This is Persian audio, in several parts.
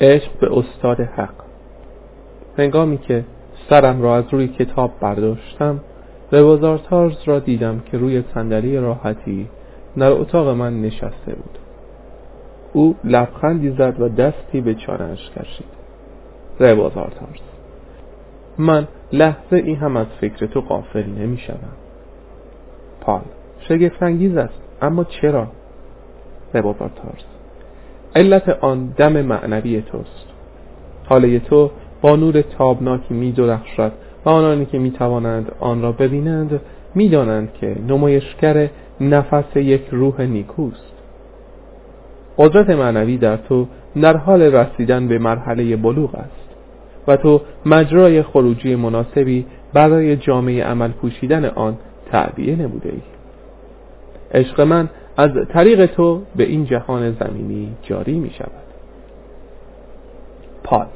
عشق به استاد حق. هنگامی که سرم را از روی کتاب برداشتم روزارتارز را دیدم که روی صندلی راحتی در اتاق من نشسته بود. او لبخندی زد و دستی به چانهاش کشید. روزارتارز من لحظه ای هم از فکر تو قافل نمی شدم پال شگفتانگیز است اما چرا؟ رباباتارز علت آن دم معنوی توست. حاله تو با نور تابناکی می درخشد و آنانی که می توانند آن را ببینند می دانند که نمایشگر نفس یک روح نیکوست. قدرت معنوی در تو در حال رسیدن به مرحله بلوغ است و تو مجرای خروجی مناسبی برای جامعه عمل پوشیدن آن تعبیه نموده ای. عشق من از طریق تو به این جهان زمینی جاری می شود. پال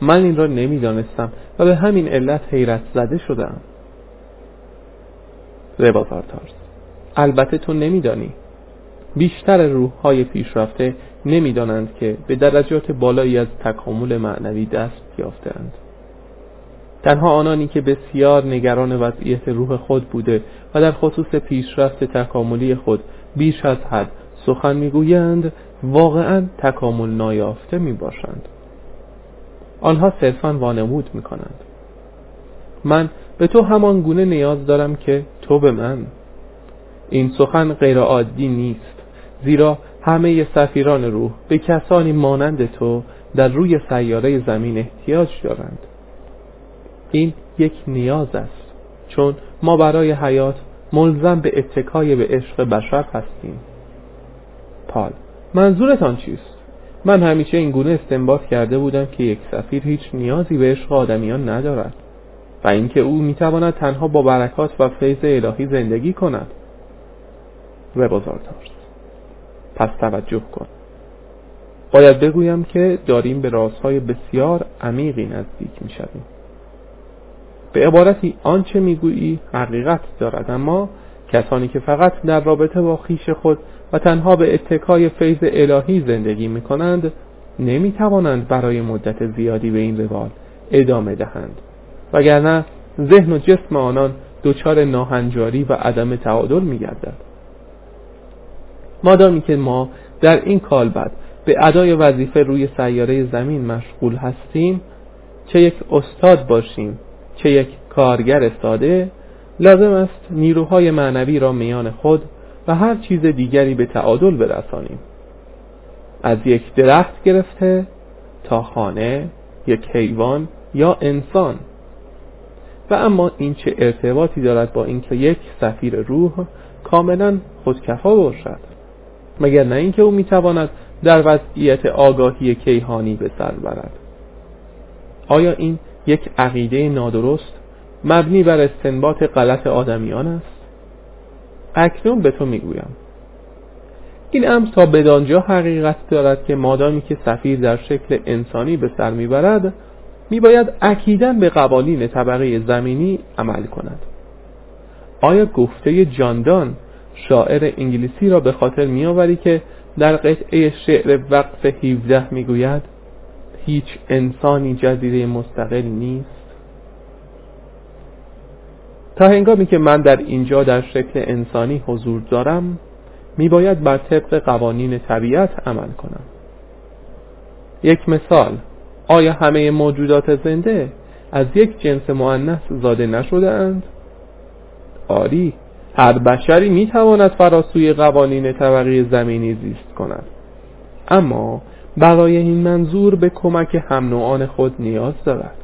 من این را نمی‌دانستم و به همین علت حیرت زده شدم ربازارتارز البته تو نمیدانی. بیشتر روح های پیشرفته نمی‌دانند که به درجات بالایی از تکامل معنوی دست یافتند تنها آنانی که بسیار نگران وضعیت روح خود بوده و در خصوص پیشرفت تکاملی خود بیش از حد سخن می‌گویند واقعا تکامل نایافته می باشند آنها صرفا وانمود می کنند من به تو همان گونه نیاز دارم که تو به من. این سخن غیرعادی نیست زیرا همه سفیران روح به کسانی مانند تو در روی سیاره زمین احتیاج دارند. این یک نیاز است. چون ما برای حیات ملزم به اتکای به عشق بشر هستیم. پال منظورتان چیست؟ من همیشه این گونه استنباط کرده بودم که یک سفیر هیچ نیازی به عشق آدمیان ندارد و اینکه او می‌تواند تنها با برکات و فیض الهی زندگی کند. ربازارتارس پس توجه کن. باید بگویم که داریم به رازهای بسیار عمیقی نزدیک می‌شویم. به عبارتی آنچه می‌گویی حقیقت دارد. اما کسانی که فقط در رابطه با خیش خود و تنها به اتکای فیض الهی زندگی می کنند نمی توانند برای مدت زیادی به این روال ادامه دهند. وگرنه ذهن و جسم آنان دچار ناهنجاری و عدم تعادل می گردد مادامی که ما در این کالبد به ادای وظیفه روی سیاره زمین مشغول هستیم چه یک استاد باشیم چه یک کارگر ساده لازم است نیروهای معنوی را میان خود و هر چیز دیگری به تعادل برسانیم. از یک درخت گرفته تا خانه یک حیوان یا انسان. و اما این چه ارتباطی دارد با اینکه یک سفیر روح کاملا خودکفا باشد؟ مگر نه اینکه او می‌تواند در وضعیت آگاهی کیهانی به سر برد؟ آیا این یک عقیده نادرست مبنی بر استنباط غلط آدمیان است. اکنون به تو می‌گویم. این امر تا بدانجا حقیقت دارد که مادامی که سفیر در شکل انسانی به سر می‌برد میباید اکیدا به قوانین طبقه زمینی عمل کند. آیا گفته جاندان شاعر انگلیسی را به خاطر میآوری که در قطعه شعر وقف 17 می‌گوید؟ هیچ انسانی جزیره مستقل نیست. تا هنگامی که من در اینجا در شکل انسانی حضور دارم میباید بر طبق قوانین طبیعت عمل کنم. یک مثال آیا همه موجودات زنده از یک جنس مؤنث زاده نشده اند؟ آری هر بشری می‌تواند فراسوی قوانین طبقی زمینی زیست کند. اما برای این منظور به کمک هم نوعان خود نیاز دارد.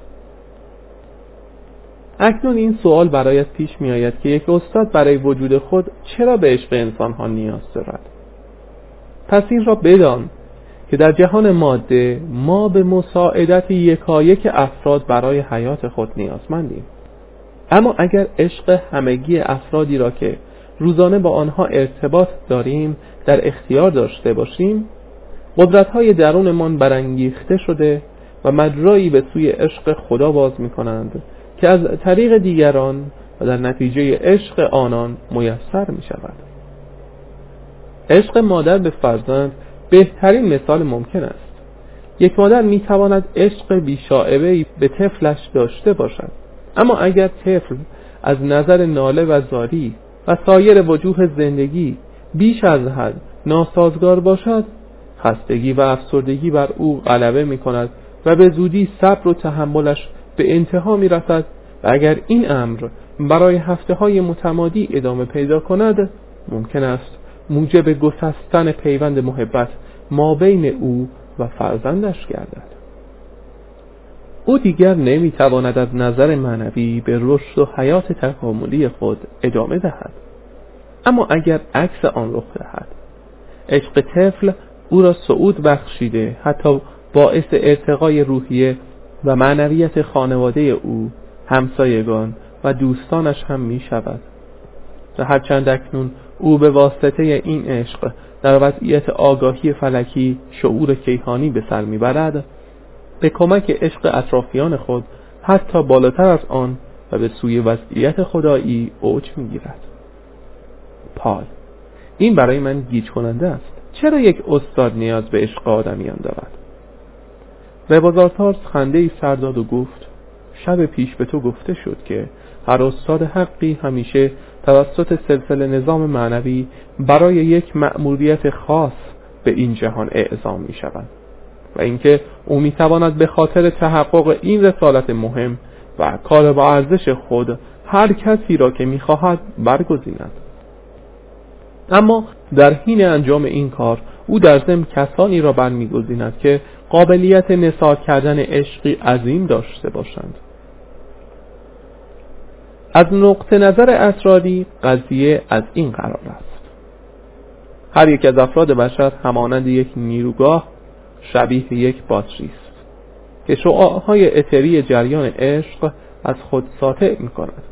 اکنون این سوال برایت پیش می آید که یک استاد برای وجود خود چرا به عشق انسان ها نیاز دارد؟ پس این را بدان که در جهان ماده ما به مساعدت یکایک افراد برای حیات خود نیازمندیم. اما اگر عشق همگی افرادی را که روزانه با آنها ارتباط داریم در اختیار داشته باشیم قدرت های درونمان برانگیخته شده و مجرایی به سوی عشق خدا باز می کنند که از طریق دیگران و در نتیجه عشق آنان میسر می شود عشق مادر به فرزند بهترین مثال ممکن است. یک مادر می تواند عشق بیشاعبه به طفلش داشته باشد. اما اگر طفل از نظر ناله و زاری و سایر وجوه زندگی بیش از حد ناسازگار باشد خستگی و افسردگی بر او غلبه می کند و به زودی صبر و تحملش به انتها می رسد و اگر این امر برای هفته های متمادی ادامه پیدا کند ممکن است موجب گسستن پیوند محبت ما بین او و فرزندش گردد. او دیگر نمی‌تواند از نظر معنوی به رشد و حیات تکاملی خود ادامه دهد. اما اگر عکس آن رخ دهد عشق طفل او را صعود بخشیده حتی باعث ارتقای روحیه و معنویت خانواده او همسایگان و دوستانش هم می شود و هرچند اکنون او به واسطه این عشق در وضعیت آگاهی فلکی شعور کیهانی به سر می‌برد به کمک عشق اطرافیان خود حتی بالاتر از آن و به سوی وضعیت خدایی اوج می‌گیرد. پال. این برای من گیج کننده است. چرا یک استاد نیاز به عشق آدمیان دارد؟ ربازارتارس خنده ای سرداد و گفت شب پیش به تو گفته شد که هر استاد حقی همیشه توسط سلسله نظام معنوی برای یک مأموریت خاص به این جهان اعزام می شود و اینکه او می تواند به خاطر تحقق این رسالت مهم و کار با ارزش خود هر کسی را که می خواهد برگزیند. اما در حین انجام این کار او در ضمن کسانی را برمیگزیند که قابلیت نثار کردن عشقی عظیم داشته باشند. از نقطه نظر اسراری قضیه از این قرار است. هر یک از افراد بشر همانند یک نیروگاه شبیه یک باتری است که شعاعهای اتری جریان عشق از خود ساطع می کند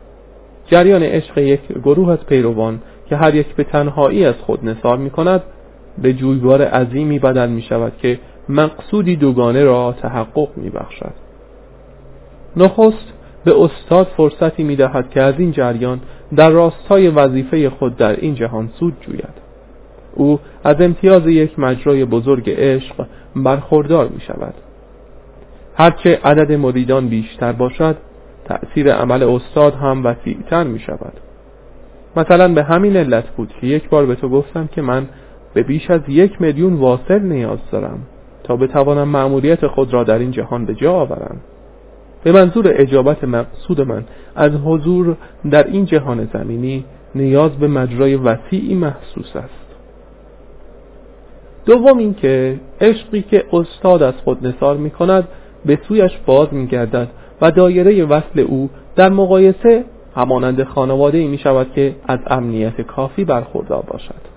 جریان عشق یک گروه از پیروان که هر یک به تنهایی از خود نثار می کند به جویبار عظیمی بدل می شود که مقصودی دوگانه را تحقق می بخشد نخست به استاد فرصتی می دهد که از این جریان در راستای وظیفه خود در این جهان سود جوید. او از امتیاز یک مجرای بزرگ عشق برخوردار می شود هرچه عدد مریدان بیشتر باشد تأثیر عمل استاد هم وسیعتر می شود مثلا به همین علت بود که یک بار به تو گفتم که من به بیش از یک میلیون واصل نیاز دارم تا بتوانم مأموریت خود را در این جهان به جا آورم. به منظور اجابت مقصود من از حضور در این جهان زمینی نیاز به مجرای وسیعی محسوس است. دوم اینکه عشقی که استاد از خود نثار می کند به سویش باز می گردد و دایره وصل او در مقایسه همانند خانواده ای می شود که از امنیت کافی برخوردار باشد.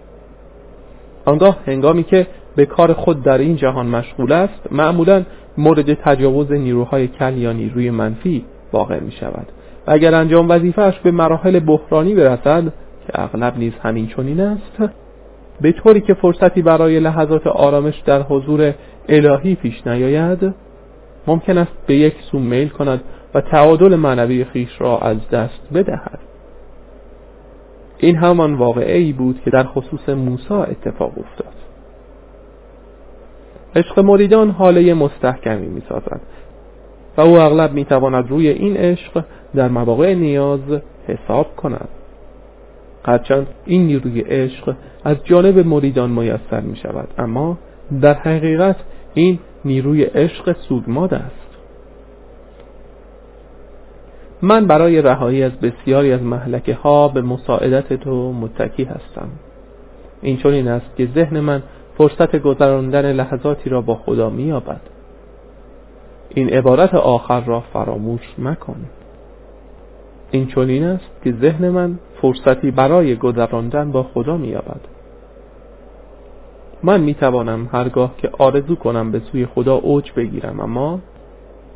آنگاه هنگامی که به کار خود در این جهان مشغول است معمولا مورد تجاوز نیروهای کل یا نیروی منفی واقع می شود و اگر انجام وظیفهش به مراحل بحرانی برسد که اغلب نیز همین چنین است به طوری که فرصتی برای لحظات آرامش در حضور الهی پیش نیاید ممکن است به یک سو میل کند و تعادل معنوی خیش را از دست بدهد. این همان واقعه ای بود که در خصوص موسی اتفاق افتاد. عشق مریدان حاله مستحکمی می سازد و او اغلب می تواند روی این عشق در مواقع نیاز حساب کند. هرچند این نیروی عشق از جانب مریدان میسر می شود اما در حقیقت این نیروی عشق سودماد است. من برای رهایی از بسیاری از محلکه ها به مساعدت تو متکی هستم. این چون این است که ذهن من فرصت گذراندن لحظاتی را با خدا مییابد. این عبارت آخر را فراموش مکن. این چنین است که ذهن من فرصتی برای گذراندن با خدا مییابد. من می‌توانم هرگاه که آرزو کنم به سوی خدا اوج بگیرم اما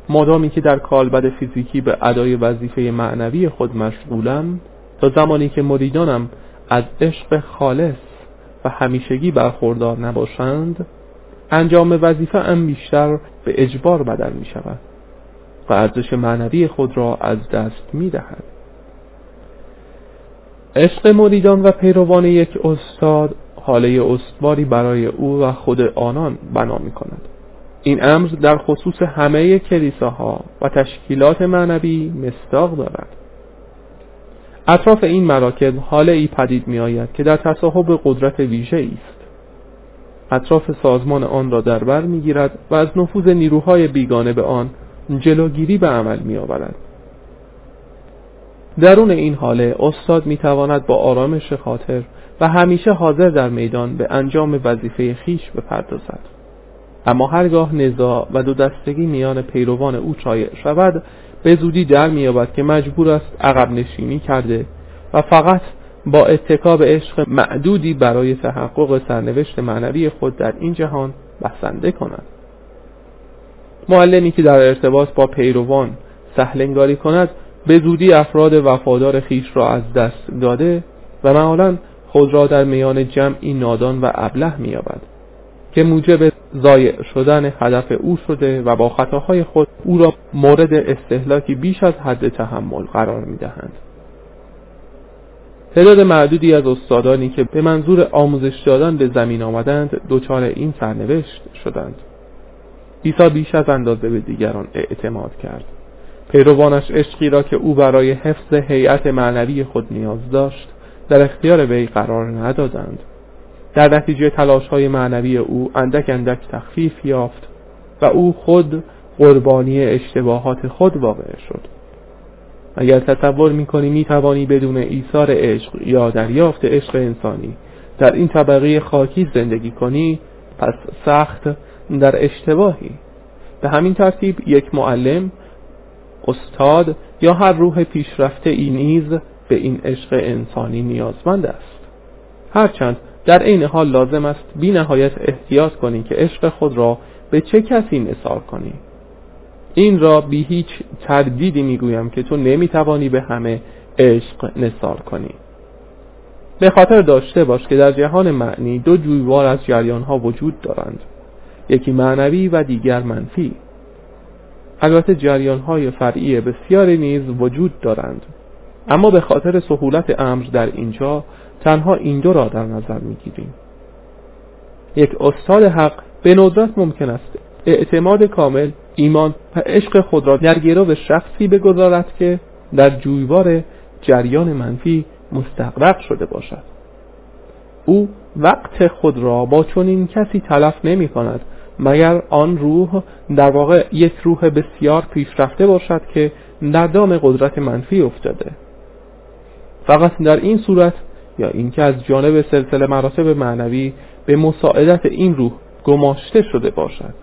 مادامی که در کالبد فیزیکی به ادای وظیفه معنوی خود مشغولم تا زمانی که مریدانم از عشق خالص و همیشگی برخوردار نباشند انجام وظیفه ام بیشتر به اجبار بدل می شود و ارزش معنوی خود را از دست می دهد عشق مریدان و پیروان یک استاد حاله استواری برای او و خود آنان بنا می کند این امر در خصوص همه کلیساها و تشکیلات معنوی مستاق دارد. اطراف این مراکز حال ای پدید می آید که در تصاحب قدرت ویژه است. اطراف سازمان آن را در بر می گیرد و از نفوذ نیروهای بیگانه به آن جلوگیری به عمل می آورد درون این حاله استاد می تواند با آرامش خاطر و همیشه حاضر در میدان به انجام وظیفه خیش بپردازد. اما هرگاه نزاع و دو دستگی میان پیروان او شایع شود به زودی در مییابد که مجبور است عقب نشینی کرده و فقط با اتکاب عشق معدودی برای تحقق سرنوشت معنوی خود در این جهان بسنده کند. معلمی که در ارتباط با پیروان سهلنگاری کند به زودی افراد وفادار خیش را از دست داده و معالا خود را در میان جمعی نادان و ابله مییابد که موجب ضایع شدن هدف او شده و با خطاهای خود او را مورد استهلاکی بیش از حد تحمل قرار می‌دهند. تعداد معدودی از استادانی که به منظور آموزش دادن به زمین آمدند دچار این سرنوشت شدند. عیسی بیش از اندازه به دیگران اعتماد کرد. پیروانش عشقی را که او برای حفظ هیئت معنوی خود نیاز داشت در اختیار وی قرار ندادند. در نتیجه تلاش های معنوی او اندک اندک تخفیف یافت و او خود قربانی اشتباهات خود واقع شد. اگر تصور می‌کنی می‌توانی بدون ایثار عشق یا دریافت عشق انسانی در این طبقه خاکی زندگی کنی پس سخت در اشتباهی. به همین ترتیب یک معلم استاد یا هر روح پیشرفته ای نیز به این عشق انسانی نیازمند است. هرچند در عین حال لازم است بی نهایت احتیاط کنی که عشق خود را به چه کسی نثار کنی. این را بی هیچ تردیدی می‌گویم که تو نمی‌توانی به همه عشق نثار کنی. به خاطر داشته باش که در جهان معنی دو جویوار از جریان ها وجود دارند. یکی معنوی و دیگر منفی. البته جریان های فرعی بسیاری نیز وجود دارند. اما به خاطر سهولت امر در اینجا تنها این دو را در نظر می‌گیریم. یک استاد حق به ندرت ممکن است اعتماد کامل ایمان و عشق خود را در گرو شخصی بگذارد که در جویوار جریان منفی مستقرق شده باشد. او وقت خود را با چنین کسی تلف نمی کند مگر آن روح در واقع یک روح بسیار پیشرفته باشد که در دام قدرت منفی افتاده. فقط در این صورت یا اینکه از جانب سلسله مراتب معنوی به مساعدت این روح گماشته شده باشد.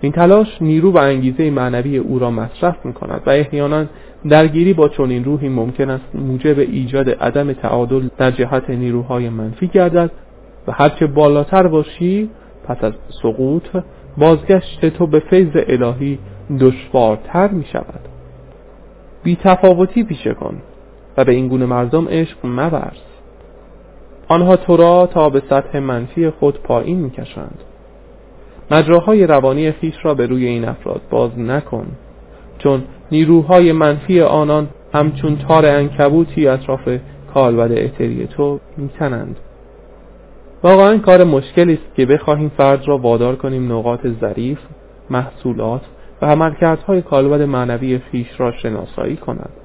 این تلاش نیرو و انگیزه معنوی او را مصرف می کند و احیانا درگیری با چنین روحی ممکن است موجب ایجاد عدم تعادل در جهت نیروهای منفی گردد و هرچه بالاتر باشی پس از سقوط بازگشت تو به فیض الهی دشوارتر می شود بی تفاوتی پیشه کن. و به این گونه مردم عشق مورز آنها تو را تا به سطح منفی خود پایین می‌کشند. مجراهای روانی خیش را به روی این افراد باز نکن چون نیروهای منفی آنان همچون تار انکبوتی اطراف کالبد اتری تو میتنند واقعا کار مشکلی است که بخواهیم فرد را وادار کنیم نقاط ظریف محصولات و عملکردهای کالبد معنوی خیش را شناسایی کند.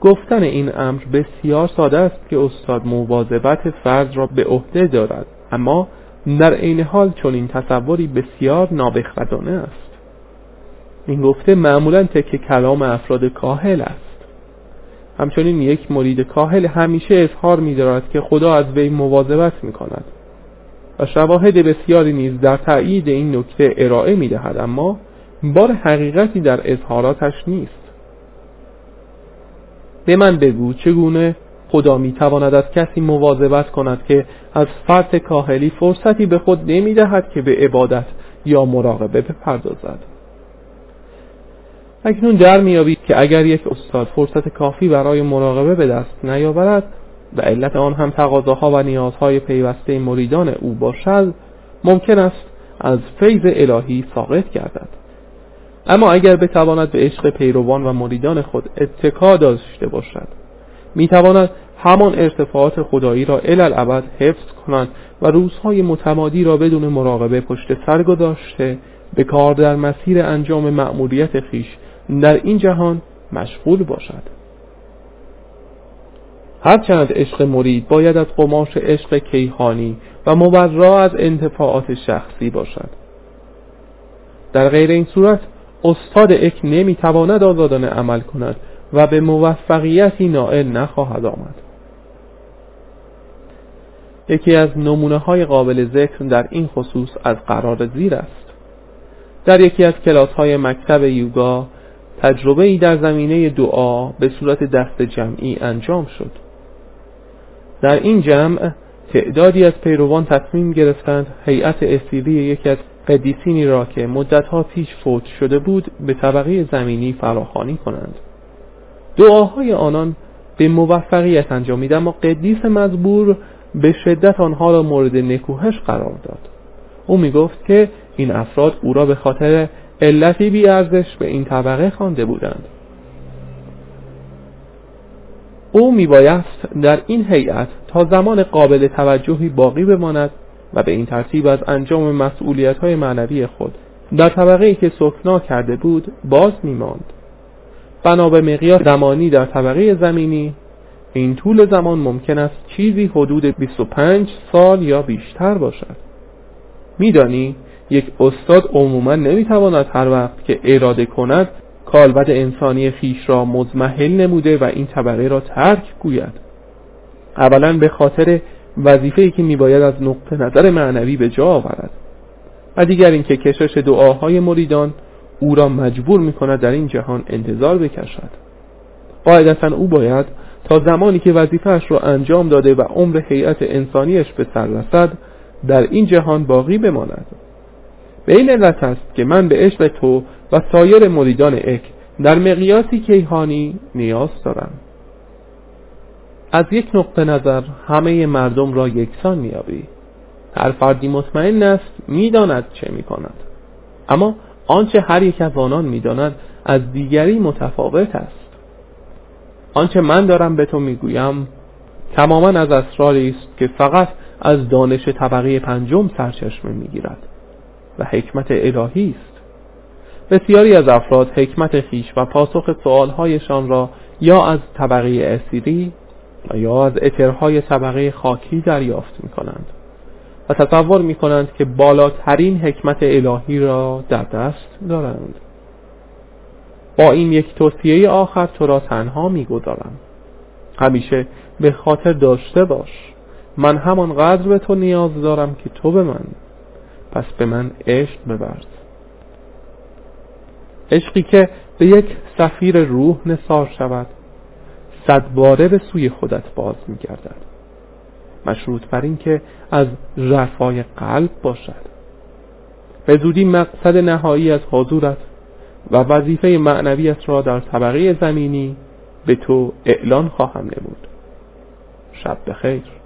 گفتن این امر بسیار ساده است که استاد مواظبت فرد را به عهده دارد اما در عین حال چون این تصوری بسیار نابخردانه است. این گفته معمولا تک کلام افراد کاهل است. همچنین یک مرید کاهل همیشه اظهار می که خدا از وی مواظبت می کند و شواهد بسیاری نیز در تأیید این نکته ارائه می دهد اما بار حقیقتی در اظهاراتش نیست. به من بگو چگونه خدا می تواند از کسی مواظبت کند که از فرط کاهلی فرصتی به خود نمی دهد که به عبادت یا مراقبه بپردازد. اکنون در میابید که اگر یک استاد فرصت کافی برای مراقبه به دست نیاورد و علت آن هم تقاضاها و نیازهای پیوسته مریدان او باشد ممکن است از فیض الهی ساقط گردد. اما اگر بتواند به عشق پیروان و مریدان خود اتکا داشته باشد می‌تواند همان ارتفاعات خدایی را الالعبد حفظ کنند و روزهای متمادی را بدون مراقبه پشت سر گذاشته به کار در مسیر انجام مأموریت خیش در این جهان مشغول باشد. هرچند عشق مرید باید از قماش عشق کیهانی و مبرا از انتفاعات شخصی باشد. در غیر این صورت استاد اک نمی‌تواند آزادانه عمل کند و به موفقیتی نائل نخواهد آمد. یکی از نمونه های قابل ذکر در این خصوص از قرار زیر است. در یکی از کلاس های مکتب یوگا تجربه ای در زمینه دعا به صورت دست جمعی انجام شد. در این جمع تعدادی از پیروان تصمیم گرفتند هیئت اسیری یکی از قدیسینی را که مدتها پیش فوت شده بود به طبقه زمینی فراخانی کنند. دعاهای آنان به موفقیت انجامید اما قدیس مزبور به شدت آنها را مورد نکوهش قرار داد. او می گفت که این افراد او را به خاطر علتی بیارزش به این طبقه خوانده بودند. او میبایست در این هیئت تا زمان قابل توجهی باقی بماند و به این ترتیب از انجام مسئولیت های معنوی خود در طبقه ای که سکنا کرده بود باز میماند. بنا به مقیاس زمانی در طبقه زمینی این طول زمان ممکن است چیزی حدود 25 سال یا بیشتر باشد. میدانی یک استاد عموما نمی‌تواند هر وقت که اراده کند کالبد انسانی خیش را مزمحل نموده و این طبقه را ترک گوید. اولا به خاطر وظیفه‌ای که میباید از نقطه نظر معنوی به جا آورد. و دیگر اینکه کشش دعاهای مریدان او را مجبور می‌کند در این جهان انتظار بکشد. قاعدتا او باید تا زمانی که وظیفهاش را انجام داده و عمر هیئت انسانیش به سر رسد در این جهان باقی بماند. به این علت است که من به عشق تو و سایر مریدان اک در مقیاسی کیهانی نیاز دارم از یک نقطه نظر همه مردم را یکسان میابی هر فردی مطمئن است می‌داند چه می‌کند. اما آنچه هر یک از آنان می‌داند از دیگری متفاوت است. آنچه من دارم به تو می‌گویم تماما از اسراری است که فقط از دانش طبقه پنجم سرچشمه می‌گیرد و حکمت الهی است. بسیاری از افراد حکمت خیش و پاسخ سوالهایشان را یا از طبقه اسیری و یا از اترهای طبقه خاکی دریافت می کنند و تصور می کنند که بالاترین حکمت الهی را در دست دارند. با این یک توصیه آخر تو را تنها می گذارم همیشه به خاطر داشته باش. من همان قدر به تو نیاز دارم که تو به من پس به من عشق ببرد. عشقی که به یک سفیر روح نصار شود صد باره به سوی خودت باز میگردد. مشروط بر این که از رفای قلب باشد. به زودی مقصد نهایی از حضورت و وظیفه معنویت را در طبقه زمینی به تو اعلان خواهم نمود. شب بخیر.